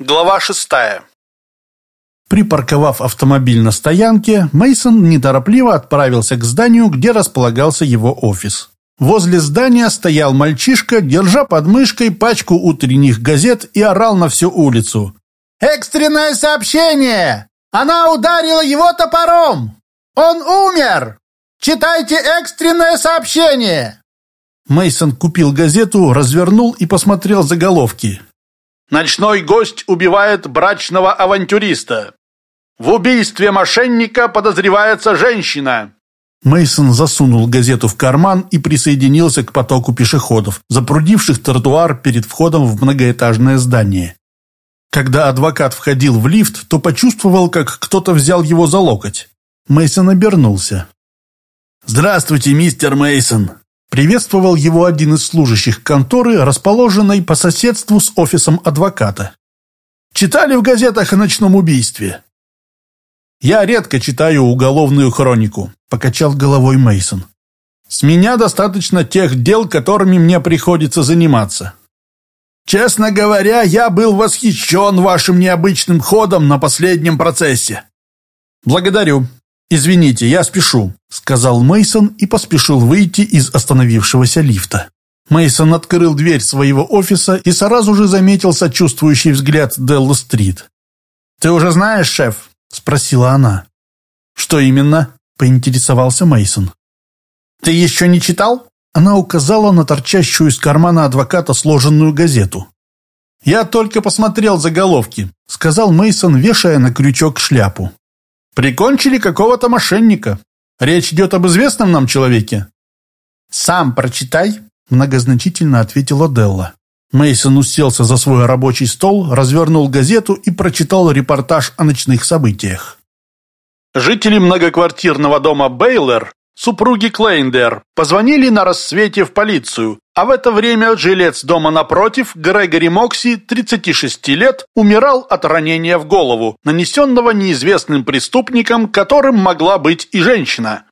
Глава шестая. Припарковав автомобиль на стоянке, Мейсон неторопливо отправился к зданию, где располагался его офис. Возле здания стоял мальчишка, держа под мышкой пачку утренних газет и орал на всю улицу. «Экстренное сообщение! Она ударила его топором! Он умер! Читайте экстренное сообщение!» Мейсон купил газету, развернул и посмотрел заголовки. Ночной гость убивает брачного авантюриста. В убийстве мошенника подозревается женщина. Мейсон засунул газету в карман и присоединился к потоку пешеходов, запрудивших тротуар перед входом в многоэтажное здание. Когда адвокат входил в лифт, то почувствовал, как кто-то взял его за локоть. Мейсон обернулся. «Здравствуйте, мистер Мейсон. Приветствовал его один из служащих конторы, расположенной по соседству с офисом адвоката. «Читали в газетах о ночном убийстве?» «Я редко читаю уголовную хронику», — покачал головой Мейсон. «С меня достаточно тех дел, которыми мне приходится заниматься. Честно говоря, я был восхищен вашим необычным ходом на последнем процессе». «Благодарю», «Извините, я спешу», — сказал Мейсон и поспешил выйти из остановившегося лифта. Мейсон открыл дверь своего офиса и сразу же заметил сочувствующий взгляд Делла Стрит. «Ты уже знаешь, шеф?» — спросила она. «Что именно?» — поинтересовался Мейсон. «Ты еще не читал?» Она указала на торчащую из кармана адвоката сложенную газету. «Я только посмотрел заголовки», — сказал Мейсон, вешая на крючок шляпу. Прикончили какого-то мошенника. Речь идет об известном нам человеке. Сам прочитай, многозначительно ответила Делла. Мейсон уселся за свой рабочий стол, развернул газету и прочитал репортаж о ночных событиях. Жители многоквартирного дома Бейлер Супруги Крейндейл позвонили на рассвете в полицию, а в это время жилец дома напротив, Грегори Мокси, 36 лет, умирал от ранения в голову, нанесенного неизвестным преступником, которым могла быть и женщина.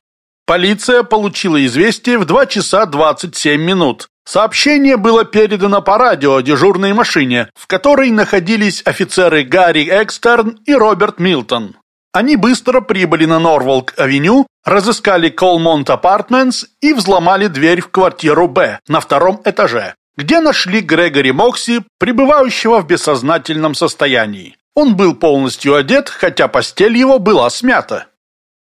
Полиция получила известие в 2 часа 27 минут. Сообщение было передано по радио дежурной машине, в которой находились офицеры Гарри Экстерн и Роберт Милтон. Они быстро прибыли на Норволк-авеню, разыскали Колмонт Апартментс и взломали дверь в квартиру Б на втором этаже, где нашли Грегори Мокси, пребывающего в бессознательном состоянии. Он был полностью одет, хотя постель его была смята.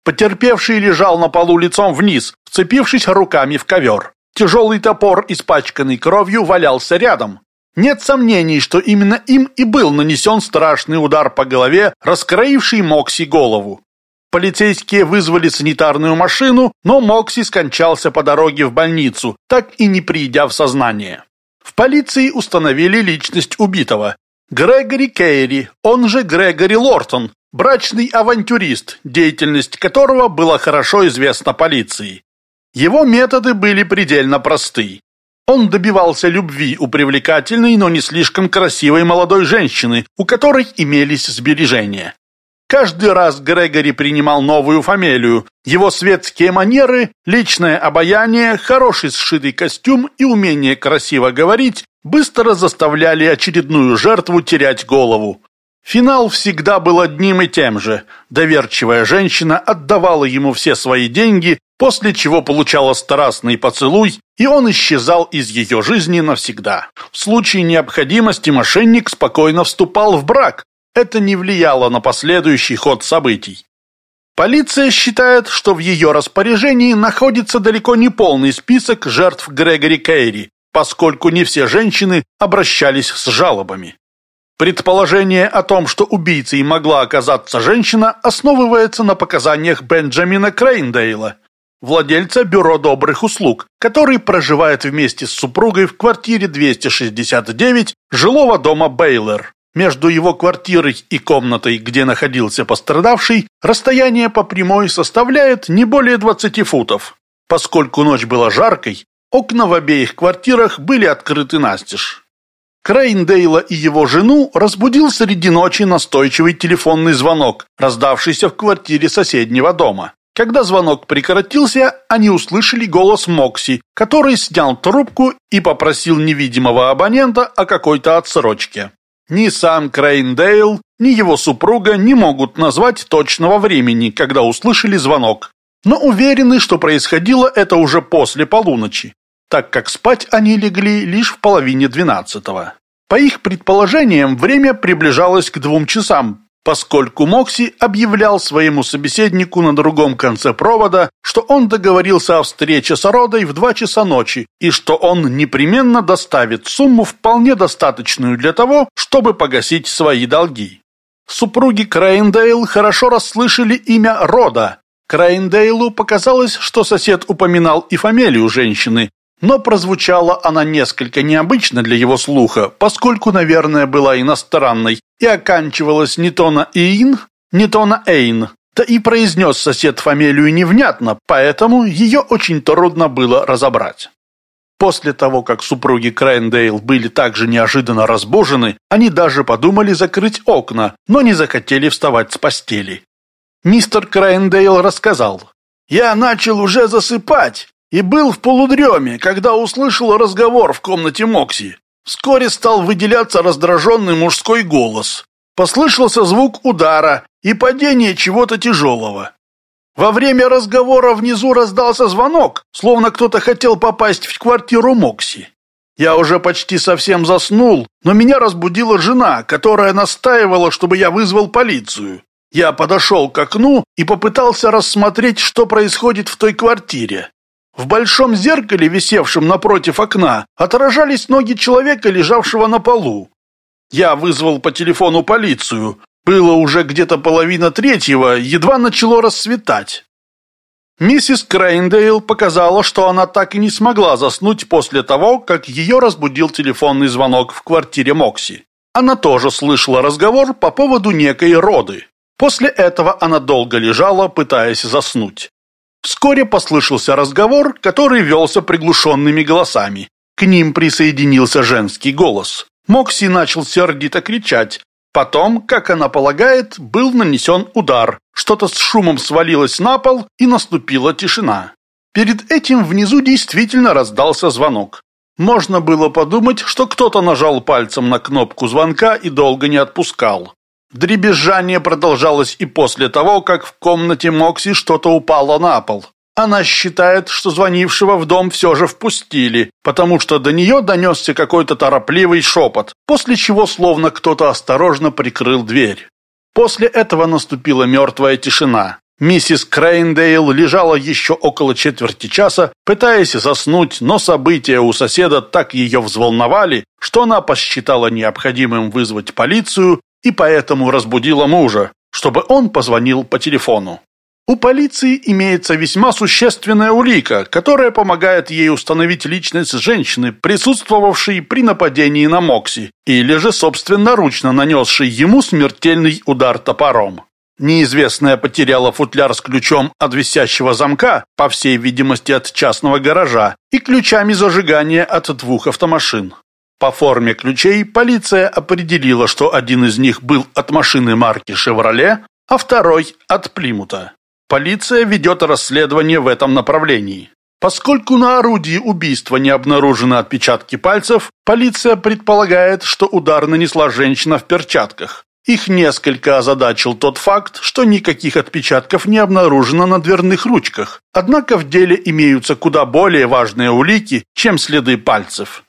Потерпевший лежал на полу лицом вниз, вцепившись руками в ковер. Тяжелый топор, испачканный кровью, валялся рядом. Нет сомнений, что именно им и был нанесен страшный удар по голове, раскроивший Мокси голову. Полицейские вызвали санитарную машину, но Мокси скончался по дороге в больницу, так и не придя в сознание. В полиции установили личность убитого. Грегори Кейри, он же Грегори Лортон, брачный авантюрист, деятельность которого была хорошо известна полиции. Его методы были предельно просты. Он добивался любви у привлекательной, но не слишком красивой молодой женщины, у которой имелись сбережения. Каждый раз Грегори принимал новую фамилию. Его светские манеры, личное обаяние, хороший сшитый костюм и умение красиво говорить быстро заставляли очередную жертву терять голову. Финал всегда был одним и тем же. Доверчивая женщина отдавала ему все свои деньги, после чего получала страстный поцелуй, и он исчезал из ее жизни навсегда. В случае необходимости мошенник спокойно вступал в брак. Это не влияло на последующий ход событий. Полиция считает, что в ее распоряжении находится далеко не полный список жертв Грегори Кейри, поскольку не все женщины обращались с жалобами. Предположение о том, что убийцей могла оказаться женщина, основывается на показаниях Бенджамина Крейндейла, владельца бюро добрых услуг, который проживает вместе с супругой в квартире 269 жилого дома Бейлер. Между его квартирой и комнатой, где находился пострадавший, расстояние по прямой составляет не более 20 футов. Поскольку ночь была жаркой, окна в обеих квартирах были открыты настежь. Крейндейла и его жену разбудил среди ночи настойчивый телефонный звонок, раздавшийся в квартире соседнего дома. Когда звонок прекратился, они услышали голос Мокси, который снял трубку и попросил невидимого абонента о какой-то отсрочке. Ни сам Крейндейл, ни его супруга не могут назвать точного времени, когда услышали звонок, но уверены, что происходило это уже после полуночи, так как спать они легли лишь в половине двенадцатого. По их предположениям, время приближалось к двум часам, поскольку Мокси объявлял своему собеседнику на другом конце провода, что он договорился о встрече с Родой в два часа ночи и что он непременно доставит сумму вполне достаточную для того, чтобы погасить свои долги. Супруги Крейндейл хорошо расслышали имя Рода. Крейндейлу показалось, что сосед упоминал и фамилию женщины, но прозвучала она несколько необычно для его слуха, поскольку, наверное, была иностранной и оканчивалась не то на «ин», не то на «эйн». Да и произнес сосед фамилию невнятно, поэтому ее очень трудно было разобрать. После того, как супруги Крайндейл были также неожиданно разбужены, они даже подумали закрыть окна, но не захотели вставать с постели. Мистер Крайндейл рассказал. «Я начал уже засыпать, и был в полудреме, когда услышал разговор в комнате Мокси. Вскоре стал выделяться раздраженный мужской голос. Послышался звук удара и падение чего-то тяжелого. Во время разговора внизу раздался звонок, словно кто-то хотел попасть в квартиру Мокси. Я уже почти совсем заснул, но меня разбудила жена, которая настаивала, чтобы я вызвал полицию. Я подошел к окну и попытался рассмотреть, что происходит в той квартире. В большом зеркале, висевшем напротив окна, отражались ноги человека, лежавшего на полу. Я вызвал по телефону полицию. Было уже где-то половина третьего, едва начало рассветать. Миссис Крейндейл показала, что она так и не смогла заснуть после того, как ее разбудил телефонный звонок в квартире Мокси. Она тоже слышала разговор по поводу некой роды. После этого она долго лежала, пытаясь заснуть. Вскоре послышался разговор, который велся приглушенными голосами. К ним присоединился женский голос. Мокси начал сердито кричать. Потом, как она полагает, был нанесен удар. Что-то с шумом свалилось на пол, и наступила тишина. Перед этим внизу действительно раздался звонок. Можно было подумать, что кто-то нажал пальцем на кнопку звонка и долго не отпускал. Дребезжание продолжалось и после того, как в комнате Мокси что-то упало на пол. Она считает, что звонившего в дом все же впустили, потому что до нее донесся какой-то торопливый шепот, после чего словно кто-то осторожно прикрыл дверь. После этого наступила мертвая тишина. Миссис Крейндейл лежала еще около четверти часа, пытаясь заснуть, но события у соседа так ее взволновали, что она посчитала необходимым вызвать полицию и поэтому разбудила мужа, чтобы он позвонил по телефону. У полиции имеется весьма существенная улика, которая помогает ей установить личность женщины, присутствовавшей при нападении на Мокси, или же собственноручно нанесшей ему смертельный удар топором. Неизвестная потеряла футляр с ключом от висящего замка, по всей видимости от частного гаража, и ключами зажигания от двух автомашин. По форме ключей полиция определила, что один из них был от машины марки «Шевроле», а второй – от Плимута. Полиция ведет расследование в этом направлении. Поскольку на орудии убийства не обнаружены отпечатки пальцев, полиция предполагает, что удар нанесла женщина в перчатках. Их несколько озадачил тот факт, что никаких отпечатков не обнаружено на дверных ручках. Однако в деле имеются куда более важные улики, чем следы пальцев.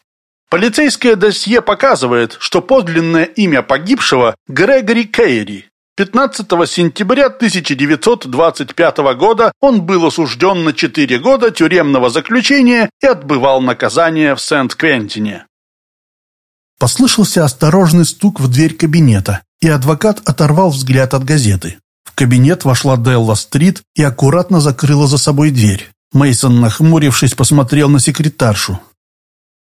Полицейское досье показывает, что подлинное имя погибшего – Грегори Кейри. 15 сентября 1925 года он был осужден на 4 года тюремного заключения и отбывал наказание в Сент-Квентине. Послышался осторожный стук в дверь кабинета, и адвокат оторвал взгляд от газеты. В кабинет вошла Делла Стрит и аккуратно закрыла за собой дверь. Мейсон, нахмурившись, посмотрел на секретаршу.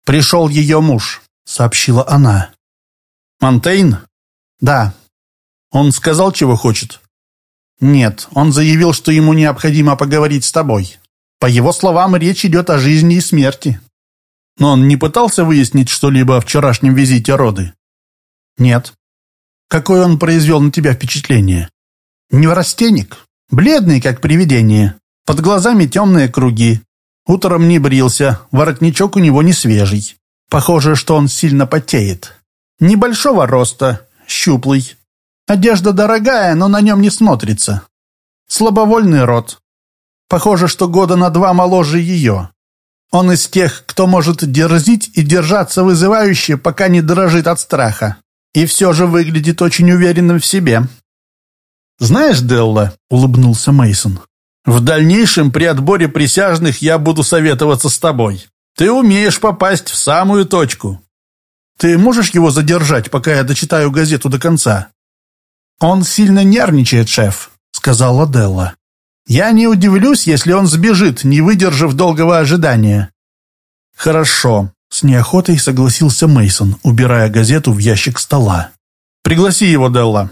«Пришел ее муж», — сообщила она. «Монтейн?» «Да». «Он сказал, чего хочет?» «Нет, он заявил, что ему необходимо поговорить с тобой. По его словам, речь идет о жизни и смерти». «Но он не пытался выяснить что-либо о вчерашнем визите Роды?» «Нет». «Какое он произвел на тебя впечатление?» «Неврастенник. Бледный, как привидение. Под глазами темные круги. Утром не брился, воротничок у него не свежий. Похоже, что он сильно потеет. Небольшого роста, щуплый. Одежда дорогая, но на нем не смотрится. Слабовольный род. Похоже, что года на два моложе ее. Он из тех, кто может дерзить и держаться вызывающе, пока не дрожит от страха. И все же выглядит очень уверенным в себе. «Знаешь, Делла», — улыбнулся Мейсон, «в дальнейшем при отборе присяжных я буду советоваться с тобой. Ты умеешь попасть в самую точку. Ты можешь его задержать, пока я дочитаю газету до конца?» «Он сильно нервничает, шеф», — сказала Делла. Я не удивлюсь, если он сбежит, не выдержав долгого ожидания. Хорошо, с неохотой согласился Мейсон, убирая газету в ящик стола. Пригласи его, Делла.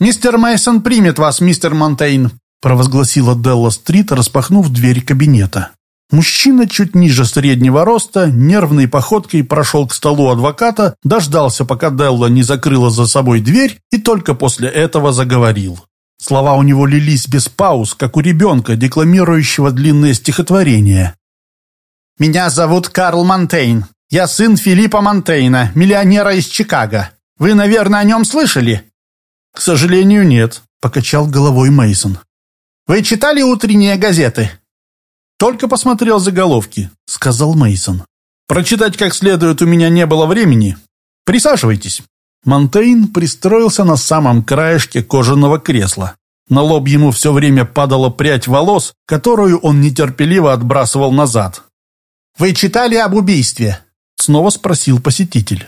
Мистер Мейсон примет вас, мистер Монтейн, провозгласила Делла Стрит, распахнув дверь кабинета. Мужчина чуть ниже среднего роста, нервной походкой прошел к столу адвоката, дождался, пока Делла не закрыла за собой дверь, и только после этого заговорил. Слова у него лились без пауз, как у ребенка, декламирующего длинное стихотворение. «Меня зовут Карл Монтейн. Я сын Филиппа Монтейна, миллионера из Чикаго. Вы, наверное, о нем слышали?» «К сожалению, нет», — покачал головой Мейсон. «Вы читали утренние газеты?» «Только посмотрел заголовки», — сказал Мейсон. «Прочитать как следует у меня не было времени. Присаживайтесь». Монтейн пристроился на самом краешке кожаного кресла. На лоб ему все время падала прядь волос, которую он нетерпеливо отбрасывал назад. «Вы читали об убийстве?» — снова спросил посетитель.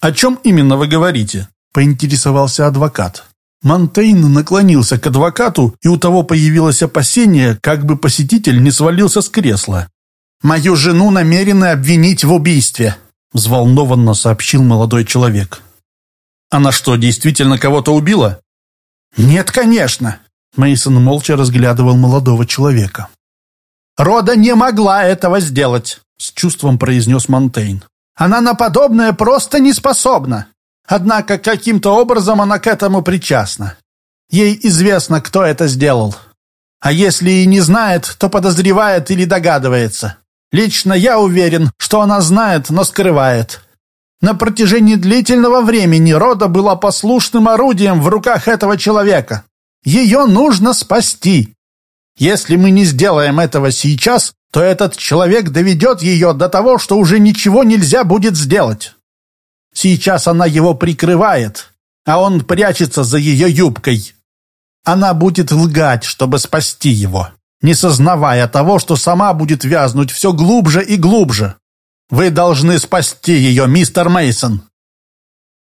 «О чем именно вы говорите?» — поинтересовался адвокат. Монтейн наклонился к адвокату, и у того появилось опасение, как бы посетитель не свалился с кресла. «Мою жену намерены обвинить в убийстве», — взволнованно сообщил молодой человек. Она что, действительно кого-то убила? Нет, конечно. Мейсон молча разглядывал молодого человека. Рода не могла этого сделать, с чувством произнес Монтейн. Она на подобное просто не способна. Однако каким-то образом она к этому причастна. Ей известно, кто это сделал. А если и не знает, то подозревает или догадывается. Лично я уверен, что она знает, но скрывает. На протяжении длительного времени Рода была послушным орудием в руках этого человека. Ее нужно спасти. Если мы не сделаем этого сейчас, то этот человек доведет ее до того, что уже ничего нельзя будет сделать. Сейчас она его прикрывает, а он прячется за ее юбкой. Она будет лгать, чтобы спасти его, не сознавая того, что сама будет вязнуть все глубже и глубже. Вы должны спасти ее, мистер Мейсон.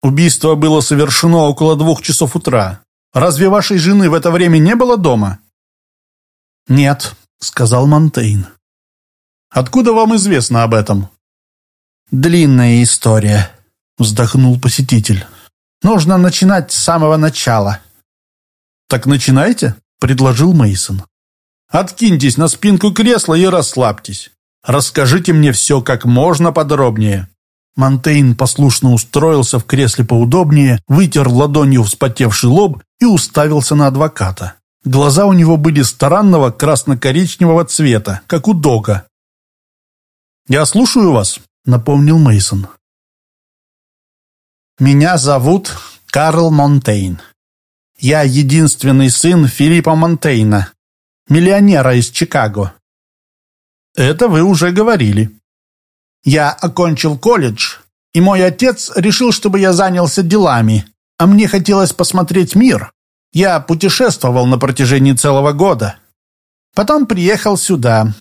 Убийство было совершено около двух часов утра. Разве вашей жены в это время не было дома? Нет, сказал Монтейн. Откуда вам известно об этом? Длинная история, вздохнул посетитель. Нужно начинать с самого начала. Так начинайте, предложил Мейсон. Откиньтесь на спинку кресла и расслабьтесь. Расскажите мне все как можно подробнее». Монтейн послушно устроился в кресле поудобнее, вытер ладонью вспотевший лоб и уставился на адвоката. Глаза у него были странного красно-коричневого цвета, как у дога. «Я слушаю вас», — напомнил Мейсон. «Меня зовут Карл Монтейн. Я единственный сын Филиппа Монтейна, миллионера из Чикаго. Это вы уже говорили. Я окончил колледж, и мой отец решил, чтобы я занялся делами, а мне хотелось посмотреть мир. Я путешествовал на протяжении целого года. Потом приехал сюда.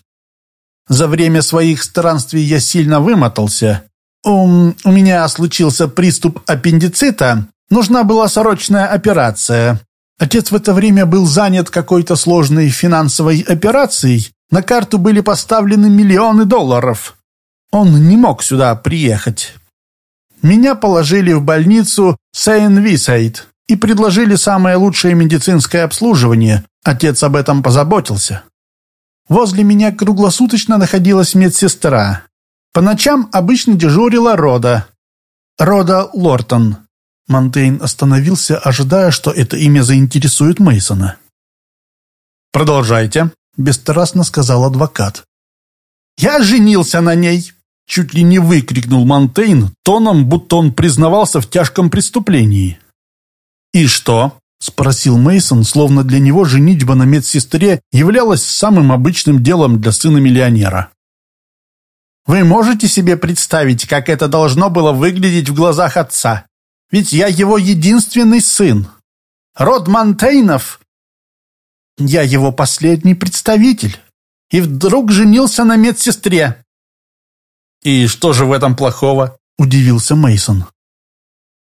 За время своих странствий я сильно вымотался. У, меня случился приступ аппендицита, нужна была срочная операция. Отец в это время был занят какой-то сложной финансовой операцией, на карту были поставлены миллионы долларов. Он не мог сюда приехать. Меня положили в больницу Сейн-Висайд и предложили самое лучшее медицинское обслуживание. Отец об этом позаботился. Возле меня круглосуточно находилась медсестра. По ночам обычно дежурила Рода. Рода Лортон. Монтейн остановился, ожидая, что это имя заинтересует Мейсона. «Продолжайте», — бесстрастно сказал адвокат. «Я женился на ней», Чуть ли не выкрикнул Монтейн тоном, будто он признавался в тяжком преступлении. «И что?» – спросил Мейсон, словно для него женитьба на медсестре являлась самым обычным делом для сына миллионера. «Вы можете себе представить, как это должно было выглядеть в глазах отца? Ведь я его единственный сын. Род Монтейнов. Я его последний представитель. И вдруг женился на медсестре. «И что же в этом плохого?» – удивился Мейсон.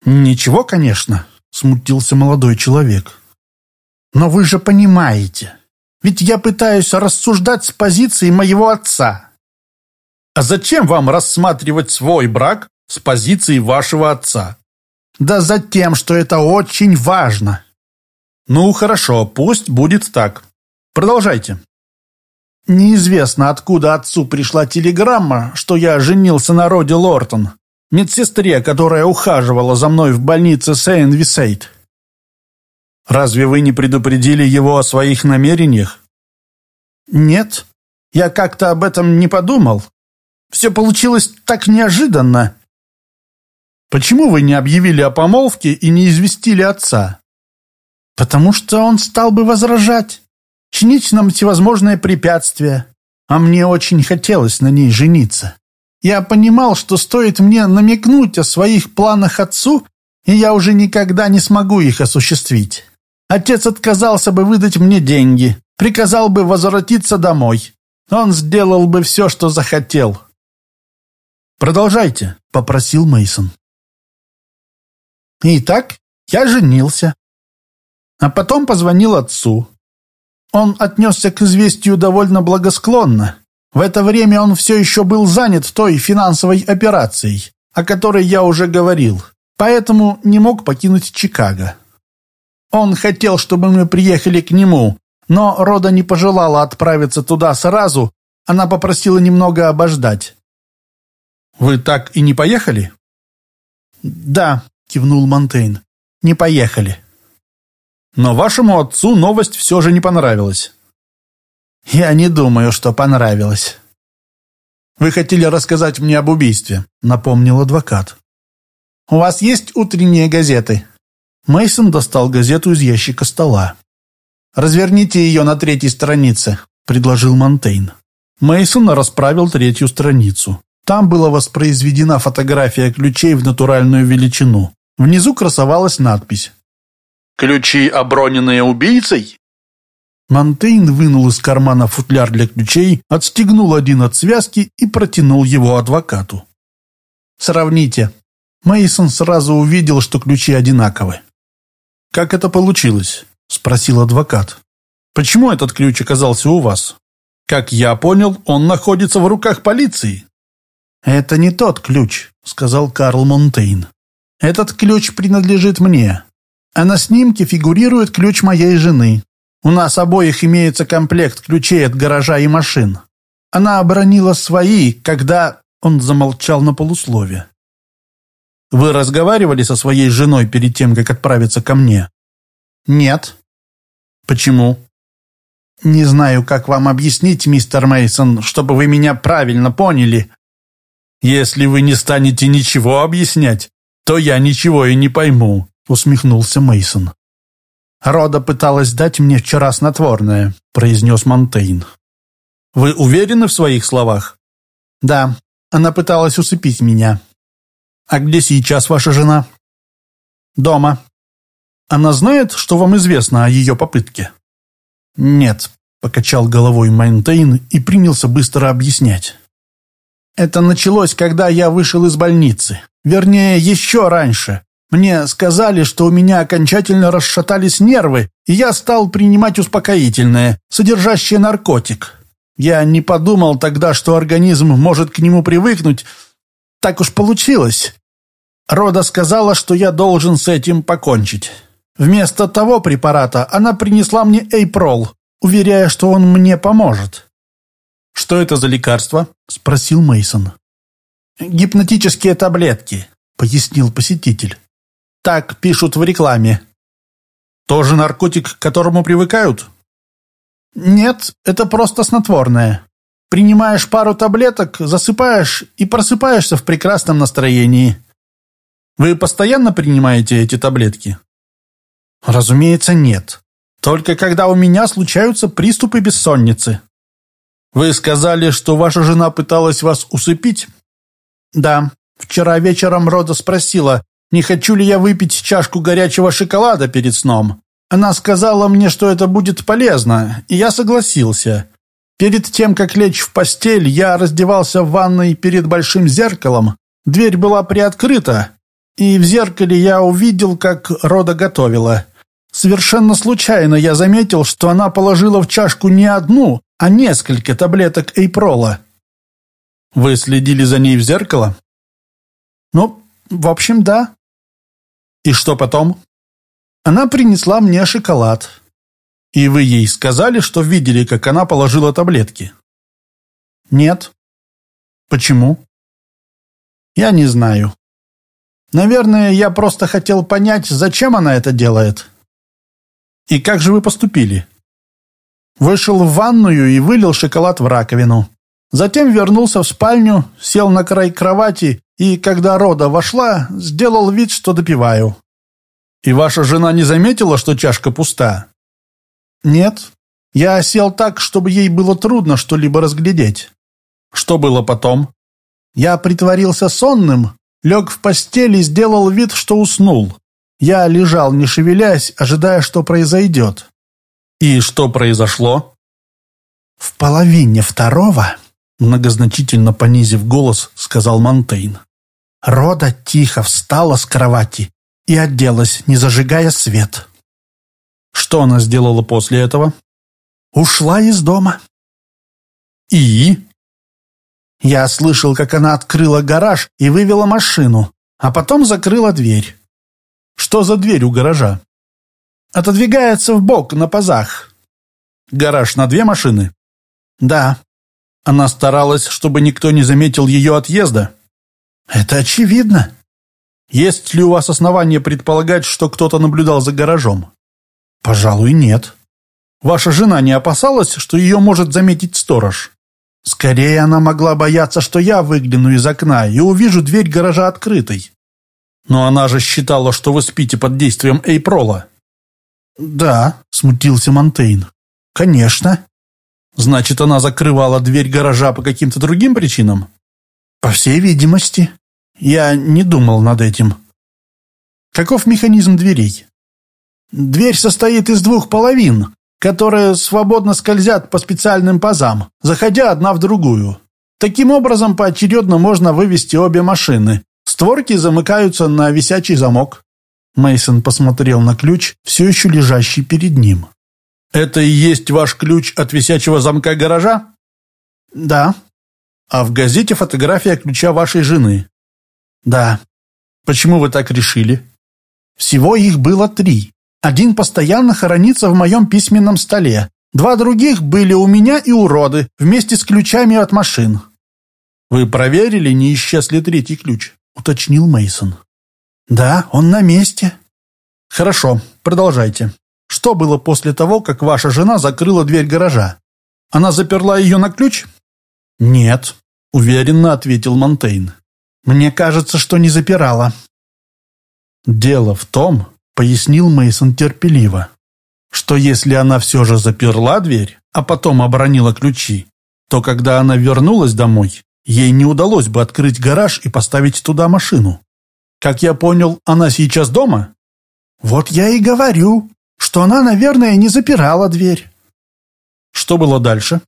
«Ничего, конечно», – смутился молодой человек. «Но вы же понимаете, ведь я пытаюсь рассуждать с позиции моего отца». «А зачем вам рассматривать свой брак с позиции вашего отца?» «Да за тем, что это очень важно». «Ну, хорошо, пусть будет так. Продолжайте». Неизвестно, откуда отцу пришла телеграмма, что я женился на Роде Лортон, медсестре, которая ухаживала за мной в больнице Сейн-Висейт. Разве вы не предупредили его о своих намерениях? Нет, я как-то об этом не подумал. Все получилось так неожиданно. Почему вы не объявили о помолвке и не известили отца? Потому что он стал бы возражать чинить нам всевозможные препятствия, а мне очень хотелось на ней жениться. Я понимал, что стоит мне намекнуть о своих планах отцу, и я уже никогда не смогу их осуществить. Отец отказался бы выдать мне деньги, приказал бы возвратиться домой. Он сделал бы все, что захотел. «Продолжайте», — попросил Мейсон. Итак, я женился. А потом позвонил отцу. Он отнесся к известию довольно благосклонно. В это время он все еще был занят той финансовой операцией, о которой я уже говорил, поэтому не мог покинуть Чикаго. Он хотел, чтобы мы приехали к нему, но Рода не пожелала отправиться туда сразу, она попросила немного обождать. «Вы так и не поехали?» «Да», — кивнул Монтейн, — «не поехали». Но вашему отцу новость все же не понравилась. Я не думаю, что понравилось. Вы хотели рассказать мне об убийстве, напомнил адвокат. У вас есть утренние газеты? Мейсон достал газету из ящика стола. Разверните ее на третьей странице, предложил Монтейн. Мейсон расправил третью страницу. Там была воспроизведена фотография ключей в натуральную величину. Внизу красовалась надпись Ключи, оброненные убийцей? Монтейн вынул из кармана футляр для ключей, отстегнул один от связки и протянул его адвокату. «Сравните». Мейсон сразу увидел, что ключи одинаковы. «Как это получилось?» – спросил адвокат. «Почему этот ключ оказался у вас? Как я понял, он находится в руках полиции». «Это не тот ключ», – сказал Карл Монтейн. «Этот ключ принадлежит мне а на снимке фигурирует ключ моей жены. У нас обоих имеется комплект ключей от гаража и машин. Она обронила свои, когда...» Он замолчал на полуслове. «Вы разговаривали со своей женой перед тем, как отправиться ко мне?» «Нет». «Почему?» «Не знаю, как вам объяснить, мистер Мейсон, чтобы вы меня правильно поняли». «Если вы не станете ничего объяснять, то я ничего и не пойму усмехнулся Мейсон. Рода пыталась дать мне вчера снотворное, произнес Монтейн. Вы уверены в своих словах? Да, она пыталась усыпить меня. А где сейчас ваша жена? Дома. Она знает, что вам известно о ее попытке? Нет, покачал головой Монтейн и принялся быстро объяснять. Это началось, когда я вышел из больницы. Вернее, еще раньше. Мне сказали, что у меня окончательно расшатались нервы, и я стал принимать успокоительное, содержащее наркотик. Я не подумал тогда, что организм может к нему привыкнуть. Так уж получилось. Рода сказала, что я должен с этим покончить. Вместо того препарата она принесла мне Эйпрол, уверяя, что он мне поможет. «Что это за лекарство?» – спросил Мейсон. «Гипнотические таблетки», – пояснил посетитель. Так пишут в рекламе. Тоже наркотик, к которому привыкают? Нет, это просто снотворное. Принимаешь пару таблеток, засыпаешь и просыпаешься в прекрасном настроении. Вы постоянно принимаете эти таблетки? Разумеется, нет. Только когда у меня случаются приступы бессонницы. Вы сказали, что ваша жена пыталась вас усыпить? Да. Вчера вечером Рода спросила, не хочу ли я выпить чашку горячего шоколада перед сном. Она сказала мне, что это будет полезно, и я согласился. Перед тем, как лечь в постель, я раздевался в ванной перед большим зеркалом. Дверь была приоткрыта, и в зеркале я увидел, как Рода готовила. Совершенно случайно я заметил, что она положила в чашку не одну, а несколько таблеток Эйпрола. Вы следили за ней в зеркало? Ну, в общем, да. И что потом? Она принесла мне шоколад. И вы ей сказали, что видели, как она положила таблетки? Нет. Почему? Я не знаю. Наверное, я просто хотел понять, зачем она это делает. И как же вы поступили? Вышел в ванную и вылил шоколад в раковину. Затем вернулся в спальню, сел на край кровати и, когда Рода вошла, сделал вид, что допиваю. И ваша жена не заметила, что чашка пуста? «Нет. Я сел так, чтобы ей было трудно что-либо разглядеть». «Что было потом?» «Я притворился сонным, лег в постель и сделал вид, что уснул. Я лежал, не шевелясь, ожидая, что произойдет». «И что произошло?» «В половине второго», многозначительно понизив голос, сказал Монтейн. Рода тихо встала с кровати и оделась, не зажигая свет. Что она сделала после этого? Ушла из дома. И? Я слышал, как она открыла гараж и вывела машину, а потом закрыла дверь. Что за дверь у гаража? Отодвигается в бок на пазах. Гараж на две машины? Да. Она старалась, чтобы никто не заметил ее отъезда? Это очевидно. Есть ли у вас основания предполагать, что кто-то наблюдал за гаражом? «Пожалуй, нет. Ваша жена не опасалась, что ее может заметить сторож?» «Скорее она могла бояться, что я выгляну из окна и увижу дверь гаража открытой». «Но она же считала, что вы спите под действием Эйпрола». «Да», — смутился Монтейн. «Конечно». «Значит, она закрывала дверь гаража по каким-то другим причинам?» «По всей видимости. Я не думал над этим». «Каков механизм дверей?» Дверь состоит из двух половин, которые свободно скользят по специальным пазам, заходя одна в другую. Таким образом, поочередно можно вывести обе машины. Створки замыкаются на висячий замок. Мейсон посмотрел на ключ, все еще лежащий перед ним. «Это и есть ваш ключ от висячего замка гаража?» «Да». «А в газете фотография ключа вашей жены?» «Да». «Почему вы так решили?» «Всего их было три. Один постоянно хранится в моем письменном столе. Два других были у меня и у Роды, вместе с ключами от машин. «Вы проверили, не исчез ли третий ключ?» — уточнил Мейсон. «Да, он на месте». «Хорошо, продолжайте. Что было после того, как ваша жена закрыла дверь гаража? Она заперла ее на ключ?» «Нет», — уверенно ответил Монтейн. «Мне кажется, что не запирала». «Дело в том, пояснил Мейсон терпеливо, что если она все же заперла дверь, а потом обронила ключи, то когда она вернулась домой, ей не удалось бы открыть гараж и поставить туда машину. Как я понял, она сейчас дома? Вот я и говорю, что она, наверное, не запирала дверь. Что было дальше?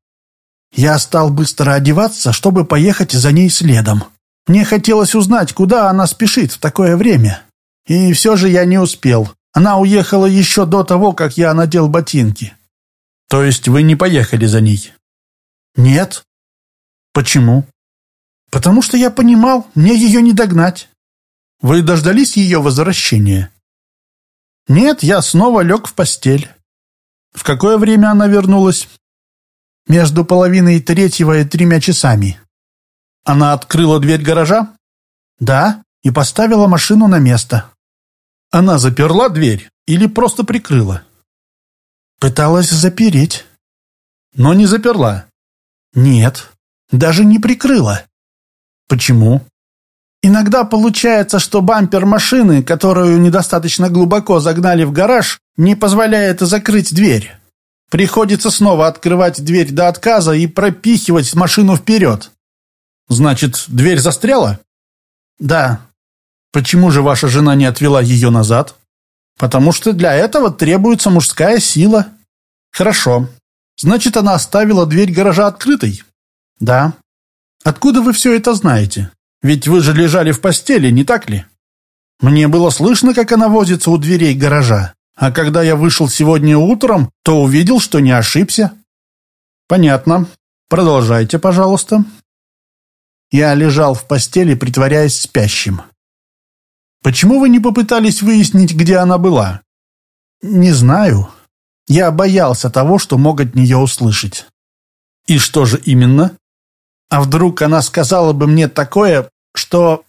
Я стал быстро одеваться, чтобы поехать за ней следом. Мне хотелось узнать, куда она спешит в такое время. И все же я не успел. Она уехала еще до того, как я надел ботинки. То есть вы не поехали за ней? Нет. Почему? Потому что я понимал, мне ее не догнать. Вы дождались ее возвращения? Нет, я снова лег в постель. В какое время она вернулась? Между половиной третьего и тремя часами. Она открыла дверь гаража? Да, и поставила машину на место. Она заперла дверь или просто прикрыла? Пыталась запереть. Но не заперла. Нет, даже не прикрыла. Почему? Иногда получается, что бампер машины, которую недостаточно глубоко загнали в гараж, не позволяет закрыть дверь. Приходится снова открывать дверь до отказа и пропихивать машину вперед. Значит, дверь застряла? Да. Почему же ваша жена не отвела ее назад? Потому что для этого требуется мужская сила. Хорошо. Значит, она оставила дверь гаража открытой? Да. Откуда вы все это знаете? Ведь вы же лежали в постели, не так ли? Мне было слышно, как она возится у дверей гаража. А когда я вышел сегодня утром, то увидел, что не ошибся. Понятно. Продолжайте, пожалуйста. Я лежал в постели, притворяясь спящим. Почему вы не попытались выяснить, где она была? Не знаю. Я боялся того, что мог от нее услышать. И что же именно? А вдруг она сказала бы мне такое, что...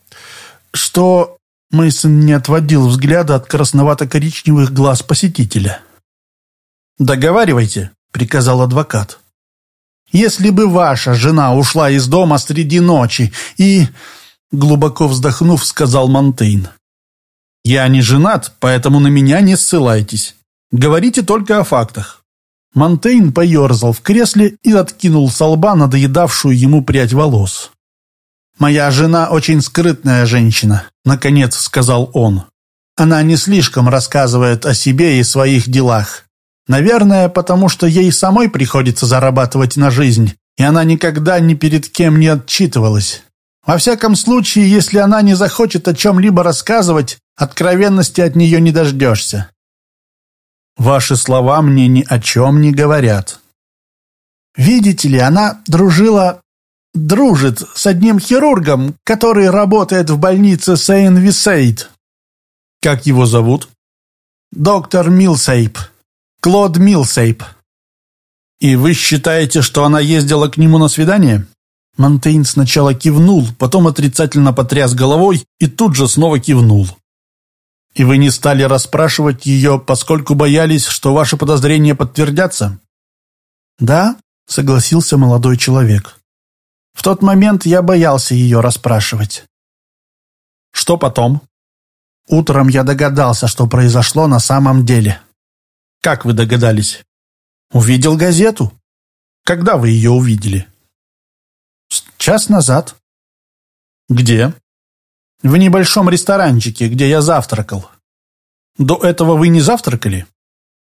что... Мейсон не отводил взгляда от красновато-коричневых глаз посетителя. «Договаривайте», — приказал адвокат. «Если бы ваша жена ушла из дома среди ночи и...» Глубоко вздохнув, сказал Монтейн. «Я не женат, поэтому на меня не ссылайтесь. Говорите только о фактах». Монтейн поерзал в кресле и откинул со лба надоедавшую ему прядь волос. «Моя жена очень скрытная женщина», — наконец сказал он. «Она не слишком рассказывает о себе и своих делах. Наверное, потому что ей самой приходится зарабатывать на жизнь, и она никогда ни перед кем не отчитывалась. Во всяком случае, если она не захочет о чем-либо рассказывать, откровенности от нее не дождешься. Ваши слова мне ни о чем не говорят. Видите ли, она дружила, дружит с одним хирургом, который работает в больнице Сейн-Висейд. Как его зовут? Доктор Милсейп. Клод Милсейп. И вы считаете, что она ездила к нему на свидание? Монтейн сначала кивнул, потом отрицательно потряс головой и тут же снова кивнул. И вы не стали расспрашивать ее, поскольку боялись, что ваши подозрения подтвердятся? Да, согласился молодой человек. В тот момент я боялся ее расспрашивать. Что потом? Утром я догадался, что произошло на самом деле. Как вы догадались? Увидел газету. Когда вы ее увидели? Час назад. Где? В небольшом ресторанчике, где я завтракал. До этого вы не завтракали?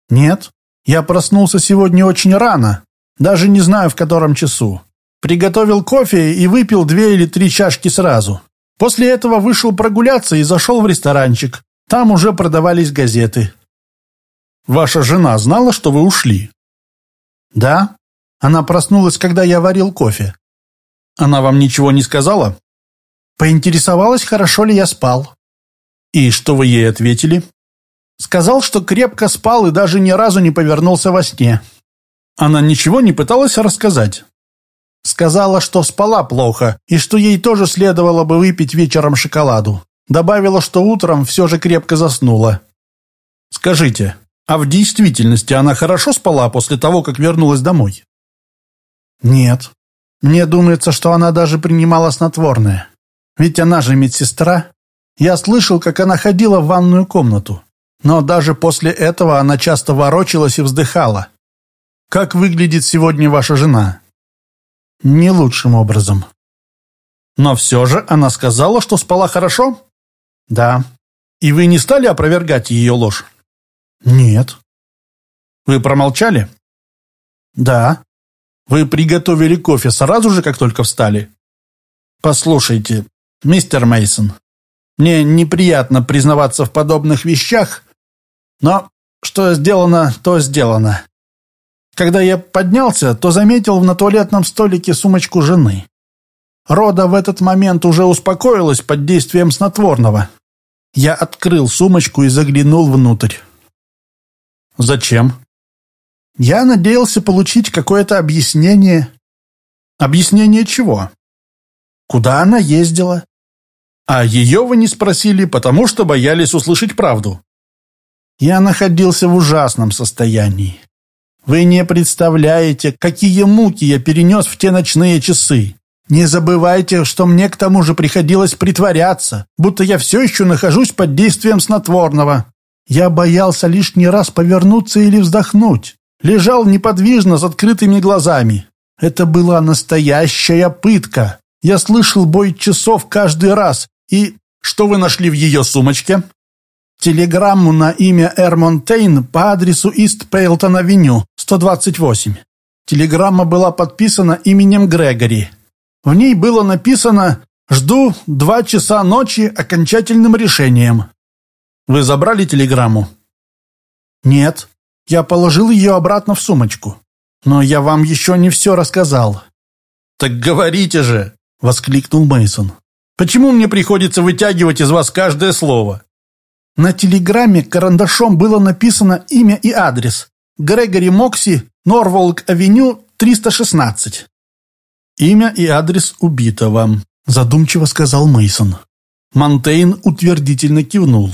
Нет. Я проснулся сегодня очень рано. Даже не знаю, в котором часу. Приготовил кофе и выпил две или три чашки сразу. После этого вышел прогуляться и зашел в ресторанчик. Там уже продавались газеты. Ваша жена знала, что вы ушли? Да. Она проснулась, когда я варил кофе. Она вам ничего не сказала? Поинтересовалась, хорошо ли я спал. И что вы ей ответили? Сказал, что крепко спал и даже ни разу не повернулся во сне. Она ничего не пыталась рассказать. Сказала, что спала плохо, и что ей тоже следовало бы выпить вечером шоколаду. Добавила, что утром все же крепко заснула. Скажите, а в действительности она хорошо спала после того, как вернулась домой? Нет. Мне думается, что она даже принимала снотворное. Ведь она же медсестра. Я слышал, как она ходила в ванную комнату. Но даже после этого она часто ворочалась и вздыхала. Как выглядит сегодня ваша жена? не лучшим образом. Но все же она сказала, что спала хорошо? Да. И вы не стали опровергать ее ложь? Нет. Вы промолчали? Да. Вы приготовили кофе сразу же, как только встали? Послушайте, мистер Мейсон, мне неприятно признаваться в подобных вещах, но что сделано, то сделано. Когда я поднялся, то заметил на туалетном столике сумочку жены. Рода в этот момент уже успокоилась под действием снотворного. Я открыл сумочку и заглянул внутрь. Зачем? Я надеялся получить какое-то объяснение. Объяснение чего? Куда она ездила? А ее вы не спросили, потому что боялись услышать правду. Я находился в ужасном состоянии. Вы не представляете, какие муки я перенес в те ночные часы. Не забывайте, что мне к тому же приходилось притворяться, будто я все еще нахожусь под действием снотворного. Я боялся лишний раз повернуться или вздохнуть. Лежал неподвижно с открытыми глазами. Это была настоящая пытка. Я слышал бой часов каждый раз. И что вы нашли в ее сумочке? Телеграмму на имя Эрмонтейн по адресу Ист Пейлтон-авеню, 128. Телеграмма была подписана именем Грегори. В ней было написано «Жду два часа ночи окончательным решением». Вы забрали телеграмму? Нет, я положил ее обратно в сумочку. Но я вам еще не все рассказал. Так говорите же, воскликнул Мейсон. Почему мне приходится вытягивать из вас каждое слово? На телеграмме карандашом было написано имя и адрес. Грегори Мокси, Норволк-авеню, 316. Имя и адрес убитого, задумчиво сказал Мейсон. Монтейн утвердительно кивнул.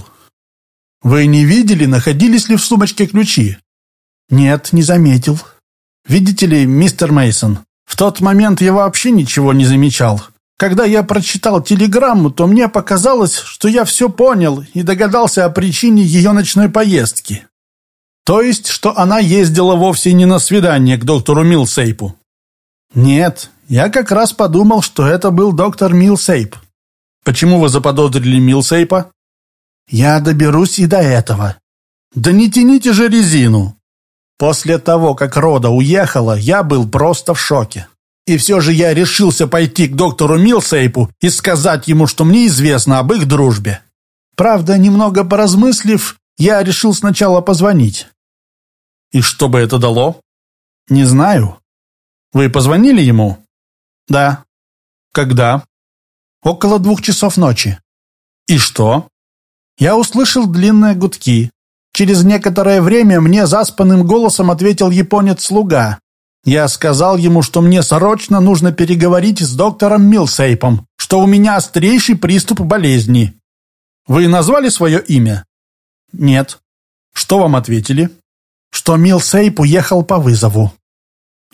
Вы не видели, находились ли в сумочке ключи? Нет, не заметил. Видите ли, мистер Мейсон, в тот момент я вообще ничего не замечал. Когда я прочитал телеграмму, то мне показалось, что я все понял и догадался о причине ее ночной поездки. То есть, что она ездила вовсе не на свидание к доктору Милсейпу. Нет, я как раз подумал, что это был доктор Милсейп. Почему вы заподозрили Милсейпа? Я доберусь и до этого. Да не тяните же резину. После того, как Рода уехала, я был просто в шоке. И все же я решился пойти к доктору Милсейпу и сказать ему, что мне известно об их дружбе. Правда, немного поразмыслив, я решил сначала позвонить. И что бы это дало? Не знаю. Вы позвонили ему? Да. Когда? Около двух часов ночи. И что? Я услышал длинные гудки. Через некоторое время мне заспанным голосом ответил японец-слуга. Я сказал ему, что мне срочно нужно переговорить с доктором Милсейпом, что у меня острейший приступ болезни. Вы назвали свое имя? Нет. Что вам ответили? Что Милсейп уехал по вызову.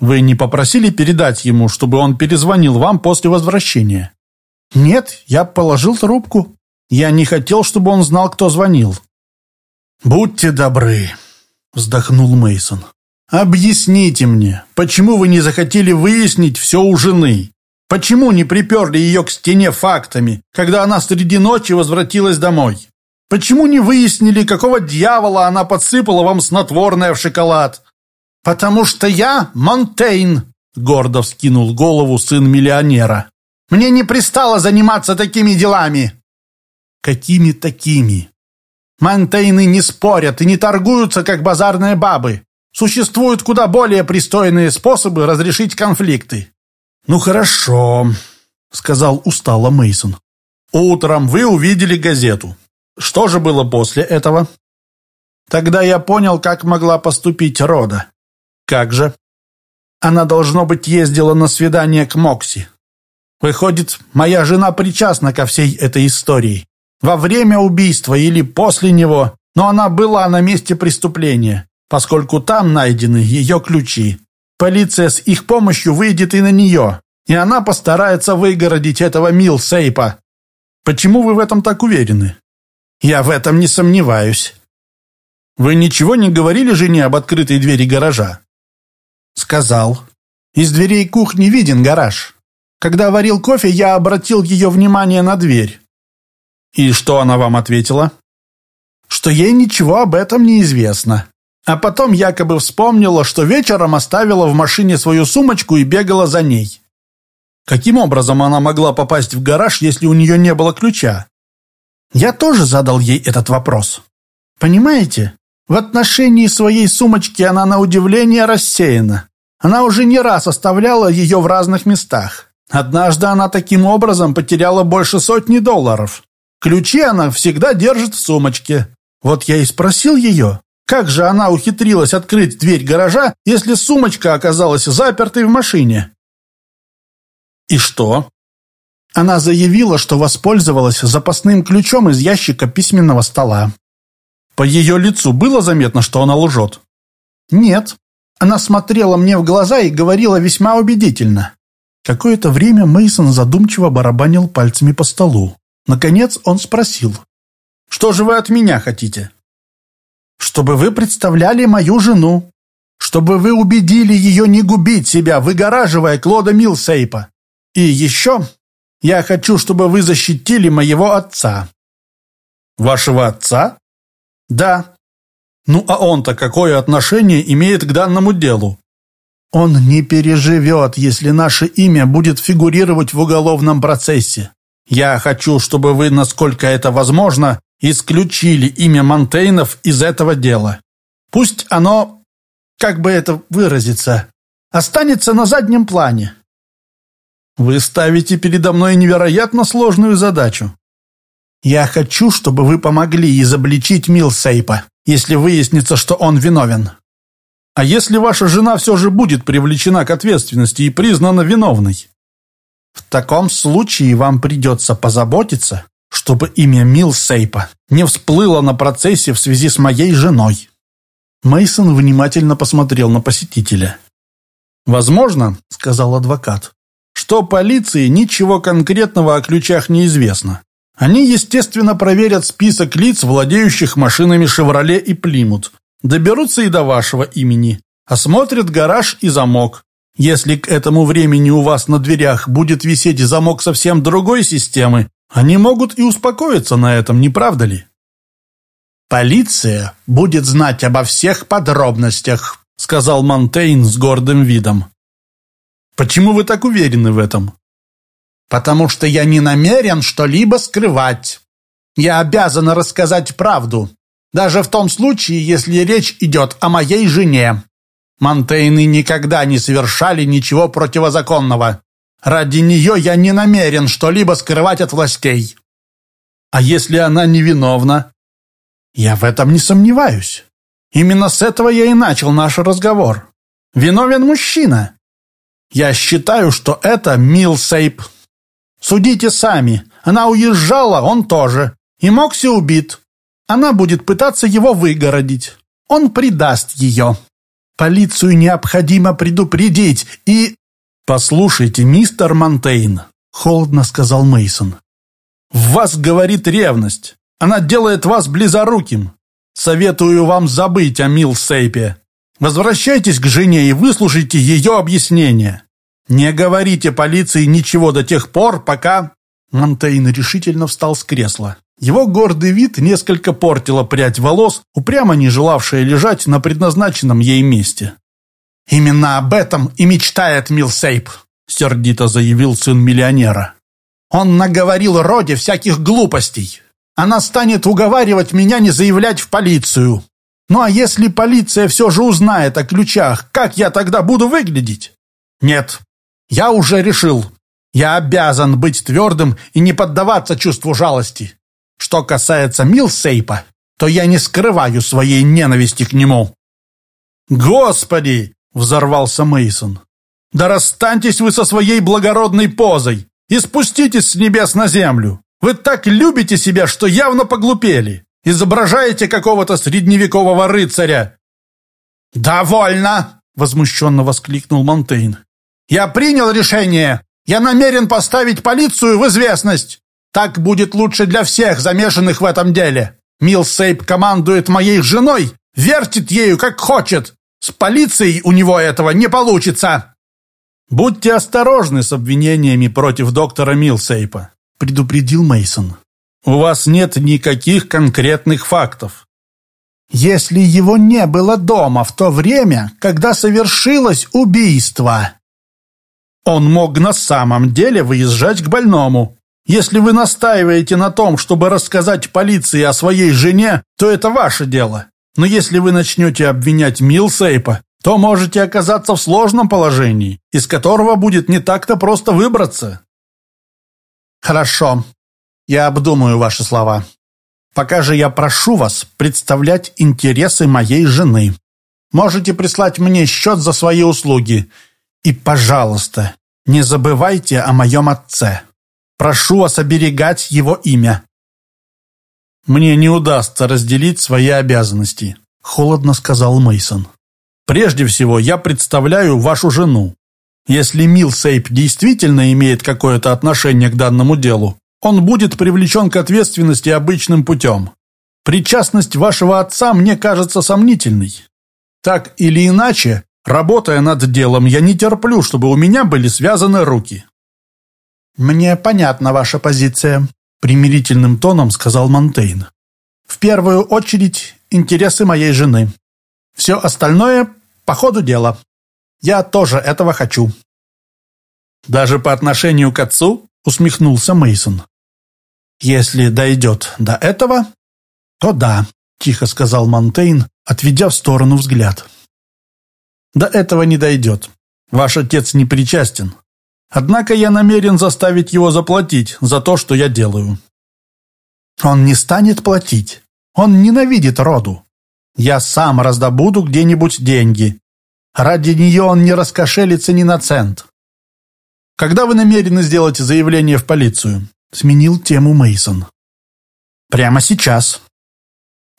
Вы не попросили передать ему, чтобы он перезвонил вам после возвращения? Нет, я положил трубку. Я не хотел, чтобы он знал, кто звонил. Будьте добры, вздохнул Мейсон. Объясните мне, почему вы не захотели выяснить все у жены? Почему не приперли ее к стене фактами, когда она среди ночи возвратилась домой? Почему не выяснили, какого дьявола она подсыпала вам снотворное в шоколад? Потому что я Монтейн, гордо вскинул голову сын миллионера. Мне не пристало заниматься такими делами. Какими такими? Монтейны не спорят и не торгуются, как базарные бабы. Существуют куда более пристойные способы разрешить конфликты. Ну хорошо, сказал устало Мейсон. Утром вы увидели газету. Что же было после этого? Тогда я понял, как могла поступить Рода. Как же? Она, должно быть, ездила на свидание к Мокси. Выходит, моя жена причастна ко всей этой истории. Во время убийства или после него, но она была на месте преступления поскольку там найдены ее ключи. Полиция с их помощью выйдет и на нее, и она постарается выгородить этого Милсейпа. Почему вы в этом так уверены? Я в этом не сомневаюсь. Вы ничего не говорили жене об открытой двери гаража? Сказал. Из дверей кухни виден гараж. Когда варил кофе, я обратил ее внимание на дверь. И что она вам ответила? Что ей ничего об этом не известно. А потом якобы вспомнила, что вечером оставила в машине свою сумочку и бегала за ней. Каким образом она могла попасть в гараж, если у нее не было ключа? Я тоже задал ей этот вопрос. Понимаете, в отношении своей сумочки она на удивление рассеяна. Она уже не раз оставляла ее в разных местах. Однажды она таким образом потеряла больше сотни долларов. Ключи она всегда держит в сумочке. Вот я и спросил ее, как же она ухитрилась открыть дверь гаража, если сумочка оказалась запертой в машине? И что? Она заявила, что воспользовалась запасным ключом из ящика письменного стола. По ее лицу было заметно, что она лжет? Нет. Она смотрела мне в глаза и говорила весьма убедительно. Какое-то время Мейсон задумчиво барабанил пальцами по столу. Наконец он спросил. «Что же вы от меня хотите?» «Чтобы вы представляли мою жену. Чтобы вы убедили ее не губить себя, выгораживая Клода Милсейпа. И еще я хочу, чтобы вы защитили моего отца». «Вашего отца?» «Да». «Ну а он-то какое отношение имеет к данному делу?» Он не переживет, если наше имя будет фигурировать в уголовном процессе. Я хочу, чтобы вы, насколько это возможно, исключили имя Монтейнов из этого дела. Пусть оно, как бы это выразиться, останется на заднем плане. Вы ставите передо мной невероятно сложную задачу. Я хочу, чтобы вы помогли изобличить Милсейпа, если выяснится, что он виновен. А если ваша жена все же будет привлечена к ответственности и признана виновной? В таком случае вам придется позаботиться, чтобы имя Милсейпа не всплыло на процессе в связи с моей женой. Мейсон внимательно посмотрел на посетителя. «Возможно, — сказал адвокат, — что полиции ничего конкретного о ключах не известно. Они, естественно, проверят список лиц, владеющих машинами «Шевроле» и «Плимут», Доберутся и до вашего имени. Осмотрят гараж и замок. Если к этому времени у вас на дверях будет висеть замок совсем другой системы, они могут и успокоиться на этом, не правда ли? «Полиция будет знать обо всех подробностях», — сказал Монтейн с гордым видом. «Почему вы так уверены в этом?» «Потому что я не намерен что-либо скрывать. Я обязан рассказать правду, даже в том случае, если речь идет о моей жене. Монтейны никогда не совершали ничего противозаконного. Ради нее я не намерен что-либо скрывать от властей. А если она невиновна? Я в этом не сомневаюсь. Именно с этого я и начал наш разговор. Виновен мужчина. Я считаю, что это Милсейп. Судите сами. Она уезжала, он тоже. И Мокси убит. Она будет пытаться его выгородить. Он предаст ее. Полицию необходимо предупредить и... «Послушайте, мистер Монтейн», — холодно сказал Мейсон. «В вас говорит ревность. Она делает вас близоруким. Советую вам забыть о Милсейпе. Возвращайтесь к жене и выслушайте ее объяснение. Не говорите полиции ничего до тех пор, пока...» Монтейн решительно встал с кресла. Его гордый вид несколько портила прядь волос, упрямо не желавшая лежать на предназначенном ей месте. «Именно об этом и мечтает Милсейп», — сердито заявил сын миллионера. «Он наговорил Роде всяких глупостей. Она станет уговаривать меня не заявлять в полицию. Ну а если полиция все же узнает о ключах, как я тогда буду выглядеть? Нет, я уже решил. Я обязан быть твердым и не поддаваться чувству жалости. Что касается Милсейпа, то я не скрываю своей ненависти к нему». «Господи!» — взорвался Мейсон. «Да расстаньтесь вы со своей благородной позой и спуститесь с небес на землю. Вы так любите себя, что явно поглупели. Изображаете какого-то средневекового рыцаря». «Довольно!» — возмущенно воскликнул Монтейн. «Я принял решение. Я намерен поставить полицию в известность. Так будет лучше для всех замешанных в этом деле. Милсейп командует моей женой, вертит ею как хочет. С полицией у него этого не получится. Будьте осторожны с обвинениями против доктора Милсейпа, предупредил Мейсон. У вас нет никаких конкретных фактов. Если его не было дома в то время, когда совершилось убийство, он мог на самом деле выезжать к больному, если вы настаиваете на том, чтобы рассказать полиции о своей жене, то это ваше дело. Но если вы начнете обвинять Милсейпа, то можете оказаться в сложном положении, из которого будет не так-то просто выбраться. Хорошо, я обдумаю ваши слова. Пока же я прошу вас представлять интересы моей жены. Можете прислать мне счет за свои услуги. И, пожалуйста, не забывайте о моем отце. Прошу вас оберегать его имя». «Мне не удастся разделить свои обязанности», — холодно сказал Мейсон. Прежде всего, я представляю вашу жену. Если Мил Сейп действительно имеет какое-то отношение к данному делу, он будет привлечен к ответственности обычным путем. Причастность вашего отца мне кажется сомнительной. Так или иначе, работая над делом, я не терплю, чтобы у меня были связаны руки». «Мне понятна ваша позиция», — примирительным тоном сказал Монтейн. «В первую очередь, интересы моей жены. Все остальное по ходу дела. Я тоже этого хочу». «Даже по отношению к отцу?» — усмехнулся Мейсон. «Если дойдет до этого, то да», — тихо сказал Монтейн, отведя в сторону взгляд. «До этого не дойдет. Ваш отец не причастен. Однако я намерен заставить его заплатить за то, что я делаю». «Он не станет платить. Он ненавидит роду. Я сам раздобуду где-нибудь деньги. Ради нее он не раскошелится ни на цент». «Когда вы намерены сделать заявление в полицию?» Сменил тему Мейсон. «Прямо сейчас»,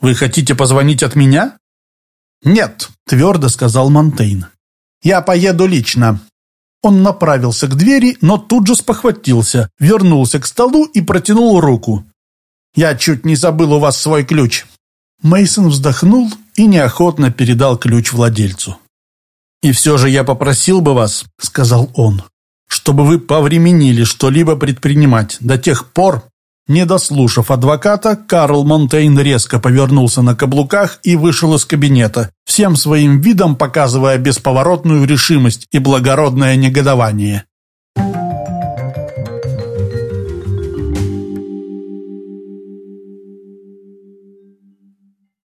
«Вы хотите позвонить от меня?» «Нет», — твердо сказал Монтейн. «Я поеду лично». Он направился к двери, но тут же спохватился, вернулся к столу и протянул руку. «Я чуть не забыл у вас свой ключ». Мейсон вздохнул и неохотно передал ключ владельцу. «И все же я попросил бы вас», — сказал он, «чтобы вы повременили что-либо предпринимать до тех пор, не дослушав адвоката, Карл Монтейн резко повернулся на каблуках и вышел из кабинета, всем своим видом показывая бесповоротную решимость и благородное негодование.